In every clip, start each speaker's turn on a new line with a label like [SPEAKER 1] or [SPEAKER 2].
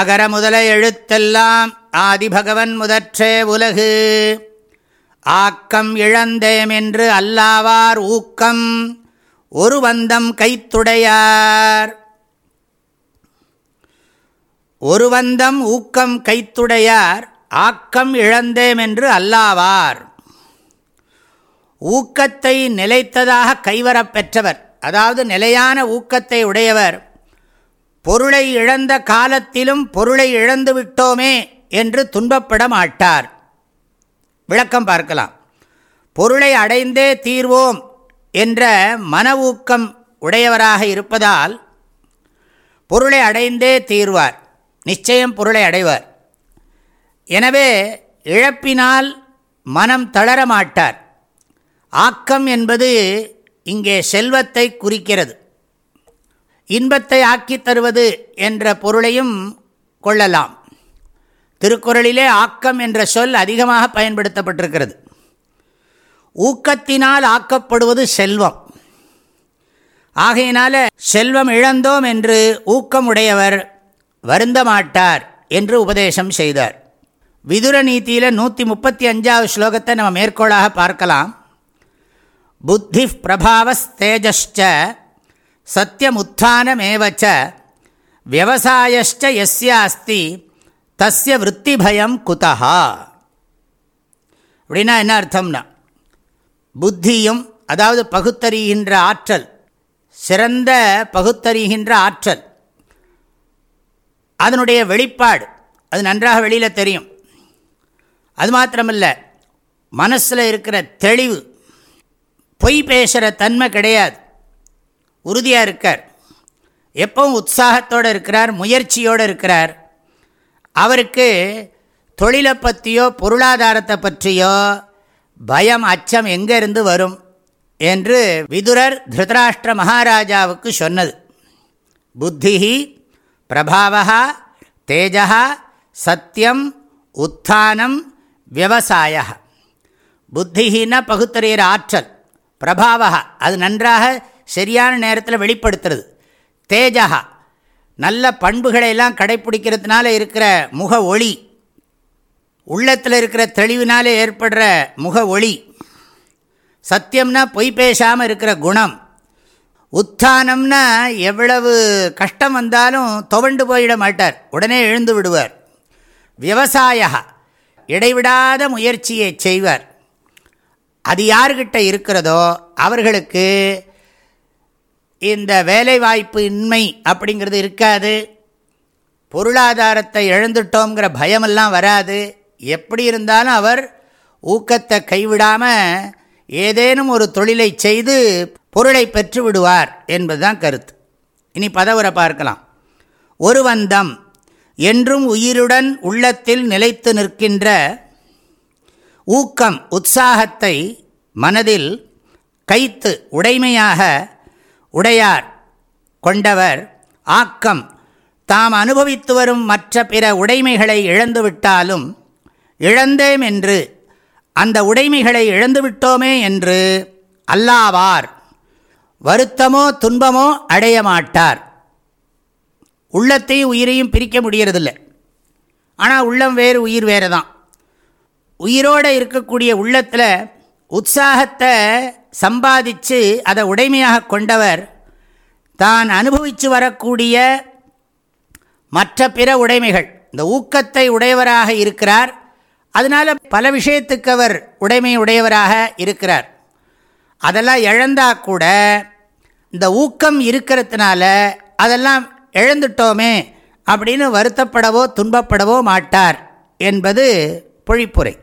[SPEAKER 1] அகர முதல எழுத்தெல்லாம் ஆதிபகவன் முதற்றே உலகு ஆக்கம் இழந்தேம் என்று அல்லாவார் ஊக்கம் ஒரு வந்தம் கைத்துடையார் ஒரு வந்தம் ஊக்கம் கைத்துடையார் ஆக்கம் இழந்தேம் என்று அல்லாவார் ஊக்கத்தை நிலைத்ததாக கைவரப்பெற்றவர் அதாவது நிலையான ஊக்கத்தை உடையவர் பொருளை இழந்த காலத்திலும் பொருளை இழந்து விட்டோமே என்று துன்பப்பட மாட்டார் விளக்கம் பார்க்கலாம் பொருளை அடைந்தே தீர்வோம் என்ற மன ஊக்கம் உடையவராக இருப்பதால் பொருளை அடைந்தே தீர்வார் நிச்சயம் பொருளை அடைவார் எனவே இழப்பினால் மனம் தளரமாட்டார் ஆக்கம் என்பது இங்கே செல்வத்தை குறிக்கிறது இன்பத்தை ஆக்கி தருவது என்ற பொருளையும் கொள்ளலாம் திருக்குறளிலே ஆக்கம் என்ற சொல் அதிகமாக பயன்படுத்தப்பட்டிருக்கிறது ஊக்கத்தினால் ஆக்கப்படுவது செல்வம் ஆகையினால செல்வம் இழந்தோம் என்று உடையவர் வருந்த மாட்டார் என்று உபதேசம் செய்தார் விதுர நீதியில் நூற்றி முப்பத்தி அஞ்சாவது ஸ்லோகத்தை நம்ம மேற்கோளாக பார்க்கலாம் புத்தி பிரபாவஸ்தேஜஸ்ட சத்தியமுத்தானமேவச்ச விவசாயஷ்ட எஸ்யாஸ்தி தஸ்ய விற்பி பயம் அப்படின்னா என்ன அர்த்தம்னா புத்தியும் அதாவது பகுத்தறிகின்ற ஆற்றல் சிறந்த பகுத்தறிகின்ற ஆற்றல் அதனுடைய வெளிப்பாடு அது நன்றாக வெளியில் தெரியும் அது மாத்திரமல்ல மனசில் இருக்கிற தெளிவு பொய் பேசுகிற தன்மை கிடையாது உறுதியாக இருக்கார் எப்பவும் உற்சாகத்தோடு இருக்கிறார் முயற்சியோடு இருக்கிறார் அவருக்கு தொழிலை பற்றியோ பொருளாதாரத்தை பற்றியோ பயம் அச்சம் எங்கேருந்து வரும் என்று விதுரர் திருதராஷ்டிர மகாராஜாவுக்கு சொன்னது புத்திஹி பிரபாவா தேஜா சத்தியம் உத்தானம் விவசாய புத்திஹின்னா பகுத்தறிகிற ஆற்றல் பிரபாவா அது நன்றாக சரியான நேரத்தில் வெளிப்படுத்துறது தேஜகா நல்ல பண்புகளையெல்லாம் கடைப்பிடிக்கிறதுனால இருக்கிற முக ஒளி உள்ளத்தில் இருக்கிற தெளிவினாலே ஏற்படுற முக ஒளி சத்தியம்னா பொய் பேசாமல் இருக்கிற குணம் உத்தானம்னா எவ்வளவு கஷ்டம் வந்தாலும் துவண்டு போயிட மாட்டார் உடனே எழுந்து விடுவார் விவசாய இடைவிடாத முயற்சியை செய்வார் அது யார்கிட்ட இருக்கிறதோ அவர்களுக்கு இந்த வேலைவாய்ப்பு இன்மை அப்படிங்கிறது இருக்காது பொருளாதாரத்தை இழந்துட்டோங்கிற பயமெல்லாம் வராது எப்படி இருந்தாலும் அவர் ஊக்கத்தை கைவிடாமல் ஏதேனும் ஒரு தொழிலை செய்து பொருளை பெற்று விடுவார் என்பதுதான் கருத்து இனி பதவுரை பார்க்கலாம் ஒரு வந்தம் என்றும் உயிருடன் உள்ளத்தில் நிலைத்து நிற்கின்ற ஊக்கம் உற்சாகத்தை மனதில் கைத்து உடைமையாக உடையார் கொண்டவர் ஆக்கம் தாம் அனுபவித்து வரும் மற்ற பிற உடைமைகளை இழந்துவிட்டாலும் இழந்தேம் என்று அந்த உடைமைகளை இழந்துவிட்டோமே என்று அல்லாவார் வருத்தமோ துன்பமோ அடைய மாட்டார் உள்ளத்தையும் உயிரையும் பிரிக்க முடியறதில்லை ஆனால் உள்ளம் வேறு உயிர் வேறு தான் உயிரோடு இருக்கக்கூடிய உள்ளத்தில் உற்சாகத்தை சம்பாதிச்சு அதை உடைமையாக கொண்டவர் தான் அனுபவித்து வரக்கூடிய மற்ற பிற உடைமைகள் இந்த ஊக்கத்தை உடையவராக இருக்கிறார் அதனால் பல விஷயத்துக்கு அவர் உடைமை உடையவராக இருக்கிறார் அதெல்லாம் இழந்தால் கூட இந்த ஊக்கம் இருக்கிறதுனால அதெல்லாம் இழந்துட்டோமே அப்படின்னு வருத்தப்படவோ துன்பப்படவோ மாட்டார் என்பது பொழிப்புரை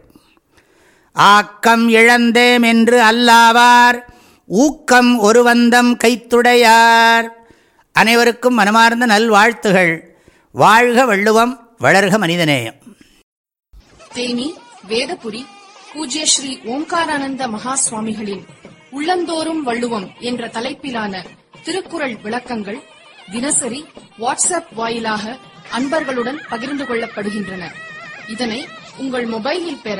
[SPEAKER 1] ஆக்கம் இழந்தேம் என்று அல்லாவார் ஊக்கம் ஒரு வந்தம் கைத்துடையார் அனைவருக்கும் மனமார்ந்த நல்வாழ்த்துகள் வாழ்க வள்ளுவம் வளர்க மனிதநேயம்
[SPEAKER 2] தேனி வேதபுரி பூஜ்ய ஸ்ரீ ஓம்காரானந்த மகா சுவாமிகளின் உள்ளந்தோறும் வள்ளுவம் என்ற தலைப்பிலான திருக்குறள் விளக்கங்கள் தினசரி வாட்ஸ்அப் வாயிலாக அன்பர்களுடன் பகிர்ந்து கொள்ளப்படுகின்றன இதனை உங்கள் மொபைலில் பெற